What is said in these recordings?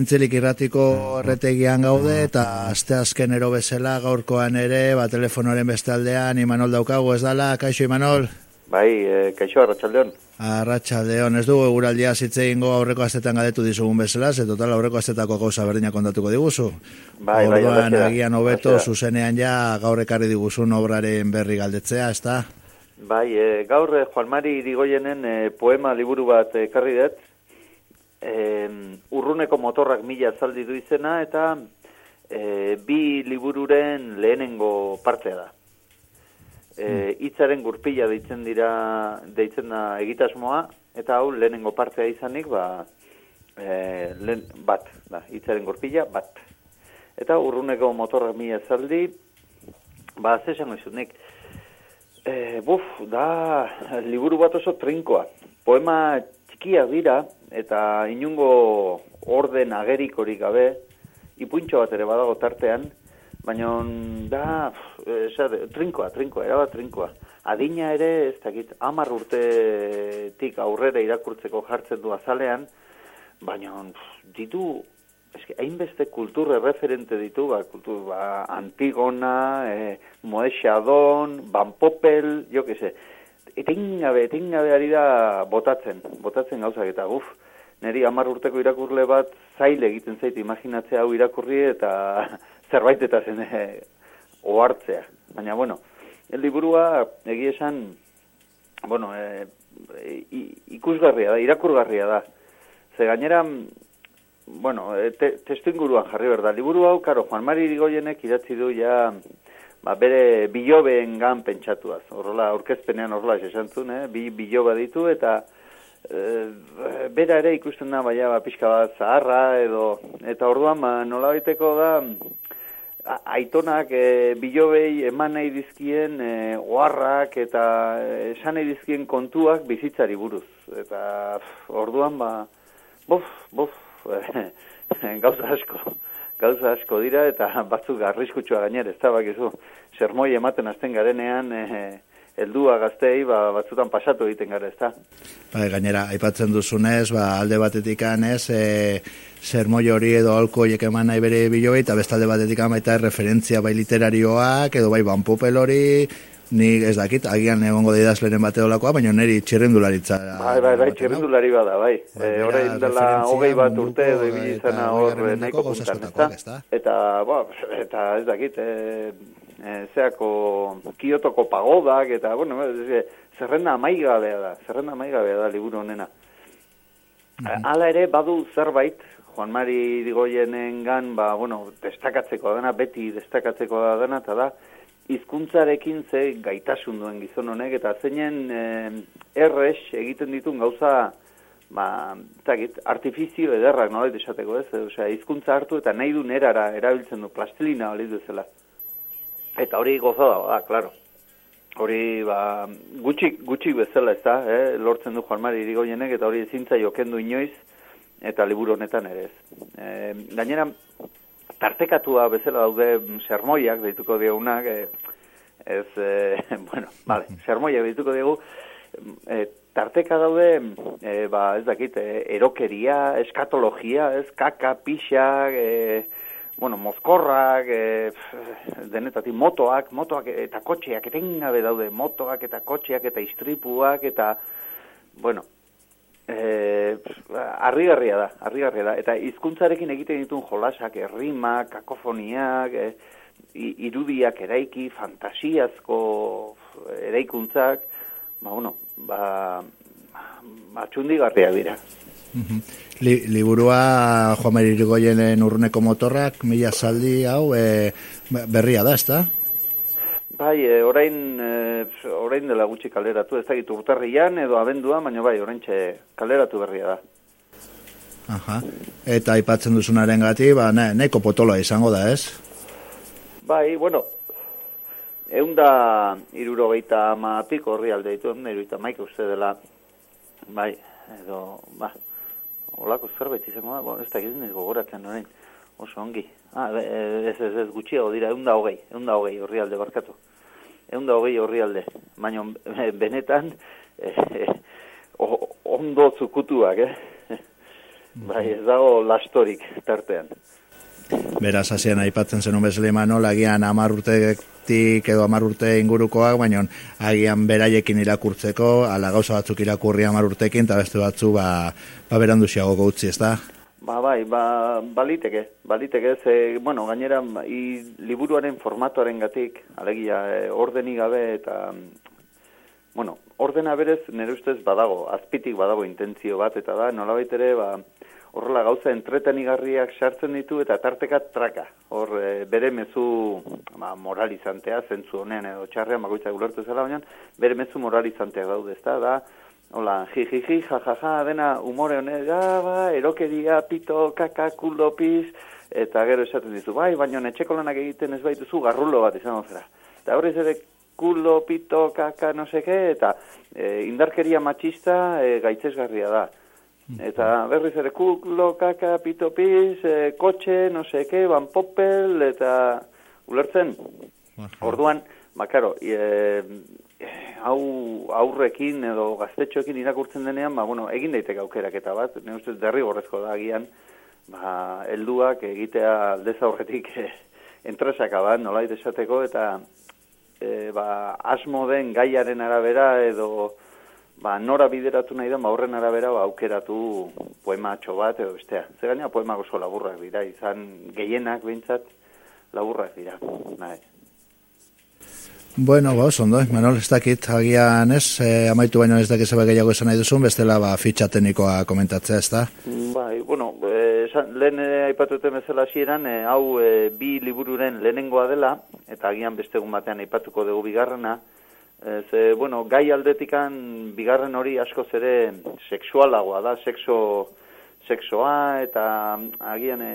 Zintzilik irratiko erretegian gaude eta aste azken ero bezala gaurkoan ere, ba, telefonoren beste aldean, Imanol daukagu ez dala, kaixo Imanol? Bai, e, kaixo, arratxaldeon. Arratxaldeon, ez dugu eguraldia zitze ingo aurreko astetan gadetu dizugun bezala, ze total aurreko astetako gauza berdinak kontatuko diguzu. Bai, bai, Orduan, agian hobeto zuzenean ja gaur ekarri diguzun obraren berri galdetzea, ez da? Bai, e, gaur e, Juan Mari Irigoyenen e, poema liburu bat ekarri dut, e, urruneko motorrak mila zaldi du izena eta e, bi libururen lehenengo partea da. E, itzaren gurpila deitzen dira deitzen da egitasmoa eta hau lehenengo partea izanik ba, e, lehen, bat, da, itzaren gurpila bat. Eta urruneko motorrak mila zaldi ba, zesan izunik e, buf, da liburu bat oso trinkoa. Poema txikia dira, eta inungo orden agerikorik gabe, ipuntxo bat ere badago tartean, baina da, esade, trinkoa, trinkoa, erabat trinkoa. Adina ere, ez dakit, amar urtetik aurrera irakurtzeko jartzen du azalean, baina ditu, eske, hainbeste kultur referente ditu, ba, kultur, ba, Antigona, e, Moexadon, Van Popel, jo que se, etengabe, etengabe ari da botatzen, botatzen gauzak eta guf, niri amar urteko irakurle bat zaile egiten zait imaginatzea hau irakurri eta zerbait eta zen ohartzea. Baina, bueno, el liburua egia esan, bueno, e, ikusgarria da, irakurgarria da. Ze gainera, bueno, te, testu inguruan jarri berda. Liburu hau, karo, Juan Mari Irigoyenek idatzi du ja ba, bere bilobeen gan pentsatuaz. Horrela, aurkezpenean horrela esan zuen, eh? bi biloba ditu eta e, bera ere ikusten da baina ba, pixka bat zaharra edo eta orduan ba, nola baiteko da aitonak e, bilobei eman nahi dizkien e, oharrak eta esan nahi dizkien kontuak bizitzari buruz. Eta orduan ba, bof, bof, gauza asko gauza asko dira eta batzuk arriskutsua gainera, ez da bakizu, sermoi ematen azten garenean, e, heldua gaztei ba, batzutan pasatu egiten gara, ez da. Ba, gainera, aipatzen duzunez, ba, alde batetik anez, e, sermoi hori edo alkoiek eman nahi bere biloi, eta bestalde batetik baita referentzia bai literarioak, edo bai banpopel hori, ni ez dakit, agian egongo da idazleren bateo lakoa, baina neri txirrendularitza. Bai, bai, bai, txirrendulari bada, bai. E, Horrein dela hogei bat urte edo ibili izana hor nahiko puntan, ez da? Eta, ba, eta ez dakit, e, e, zeako kiotoko pagodak, eta, bueno, ez, zerrenda amaigabea da, zerrenda amaigabea da liburu honena. Hala ere, badu zerbait, Juan Mari Digoienen gan, ba, bueno, destakatzeko dena, beti destakatzeko da dena, eta da, hizkuntzarekin ze gaitasun duen gizon honek eta zeinen eh, erres egiten ditun gauza ba tagit artifizio ederrak nola esateko ez? Osea hizkuntza hartu eta nahi du nerara erabiltzen du plastilina hori bezala eta hori goza da da claro hori ba gutxi gutxi bezala ez da eh? lortzen du Juan Mari Irigoyenek eta hori ezintza jokendu inoiz eta liburu honetan ere ez. E, gainera tartekatua bezala daude sermoiak deituko diegunak, e, ez, e, bueno, vale, sermoiak deituko diegu, e, tarteka daude, e, ba, ez dakit, e, erokeria, eskatologia, ez, kaka, pixa, e, bueno, mozkorrak, e, denetatik motoak, motoak eta kotxeak, etengabe daude, motoak eta kotxeak eta istripuak eta, bueno, eh arrigarria da, arrigarria da eta hizkuntzarekin egiten dituen jolasak, errimak, kakofoniak, e, irudiak eraiki, fantasiazko eraikuntzak, ba bueno, ba ba txundigarria dira. Li, liburua Juan Mari Irigoyenen urruneko motorrak, mila saldi hau, e, berria da, ezta? Bai, e, orain, e, orain dela gutxi kaleratu, ez dakit urtarrian edo abendua, baina bai, orain txe kaleratu berria da. Aha. Eta aipatzen duzunaren gati, ba, ne, neko potoloa izango da, ez? Bai, bueno, egun da iruro geita amatik horri alde ditu, iruro maik uste dela, bai, edo, ba, olako zerbait izango da, bon, ez da gizien gogoratzen orain, oso ongi. Ah, ez, ez, ez, gutxiago dira, egun da hogei, egun da hogei horri alde barkatu egun da hogei horri alde. Baina benetan eh, ondo zukutuak, eh? bai, ez dago lastorik tartean. Beraz, hasien aipatzen zenun bezala imanol, agian amar urtetik edo amar urte ingurukoak, baina agian beraiekin irakurtzeko, ala gauza batzuk irakurri amar urtekin, eta beste batzu, ba, ba berandu gautzi, ez da? Ba, bai, ba, baliteke, baliteke, ze, bueno, gainera, i, liburuaren formatuaren gatik, alegia, e, ordenik gabe, eta, bueno, ordena berez, nire ustez badago, azpitik badago intentzio bat, eta da, nola ere, ba, horrela gauza entretenigarriak sartzen ditu eta tarteka traka. Hor e, bere mezu ba, moralizantea, zentzu honean edo txarrean, bakoitzak ulertu zela baina, bere mezu moralizantea daude, ezta da, hola, ji, ji, ji, ja, dena umore honen, ja, ba, erokeria, pito, kaka, kulo, piz, eta gero esaten dizu, bai, baina etxeko lanak egiten ez baituzu garrulo bat izan zera. Eta horrez ere, kulo, pito, kaka, no seke, eta e, indarkeria matxista e, gaitzesgarria da. Eta berriz ere kuk, lokaka, pitopiz, e, kotxe, no seke, ban popel, eta ulertzen. Orduan, bakaro, e, hau aurrekin edo gaztetxoekin irakurtzen denean, ba, bueno, egin daiteke aukerak eta bat, ne ustez derrigorrezko da agian, ba, helduak egitea aldez aurretik e, entresaka bat, nola esateko, eta e, ba, asmo den gaiaren arabera edo ba, nora bideratu nahi da, ba, horren arabera ba, aukeratu poema atxo bat edo bestea. Zer gaina poema oso laburrak dira, izan gehienak behintzat laburrak dira. Nahi. Bueno, ba, ondo, Manol, ez dakit, agian ez, eh, amaitu baino ez dakit zebe gehiago esan nahi duzun, bestela ba, fitxa teknikoa komentatzea, ez da? Bai, bueno, eh, lehen eh, aipatuten bezala xieran, eh, hau eh, bi libururen lehenengoa dela, eta agian bestegun batean aipatuko dugu bigarrena, Ze, bueno, gai aldetikan bigarren hori asko zere sexualagoa da, sexo, sexoa eta agian e,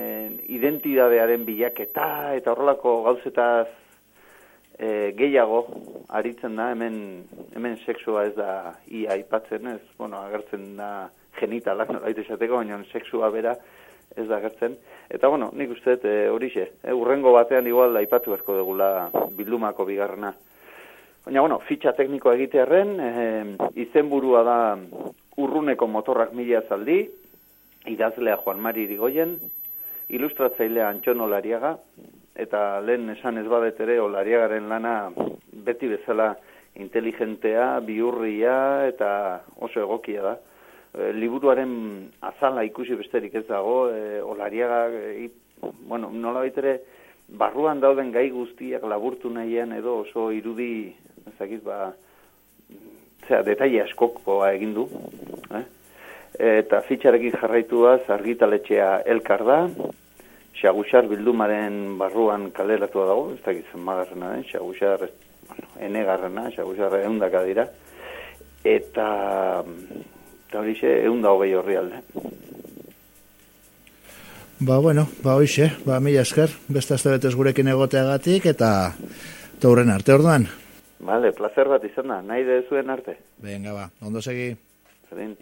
identidadearen bilaketa eta horrelako gauzetaz e, gehiago aritzen da, hemen, hemen sexua ez da ia aipatzen ez, bueno, agertzen da genitalak, no, esateko, baina sexua bera ez da agertzen. Eta, bueno, nik uste e, hori xe, e, urrengo batean igual aipatu berko degula bildumako bigarrena. Baina, bueno, fitxa tekniko egitearen, e, izenburua da urruneko motorrak mila zaldi, idazlea Juan Mari Irigoyen, ilustratzailea Antxon Olariaga, eta lehen esan ez badet ere Olariagaren lana beti bezala inteligentea, biurria eta oso egokia da. E, liburuaren azala ikusi besterik ez dago, e, Olariaga, e, bueno, nola baitere, barruan dauden gai guztiak laburtu nahian edo oso irudi ezagit, ba, zera, detaile askokoa egin du, eh? eta fitxarekin jarraituaz argitaletxea elkar da, xagusar bildumaren barruan kaleratu dago, ez da gizan magarrena, eh? xagusar bueno, enegarrena, xagusar eundaka dira, eta, eta hori xe, eunda hogei horri alde. Ba, bueno, ba, hoxe, ba, mila esker, beste azte gurekin egoteagatik, eta taurren arte orduan. Vale, placer bat izan da, nahi de zuen arte. Venga, ba, ondo segi. Zerdin.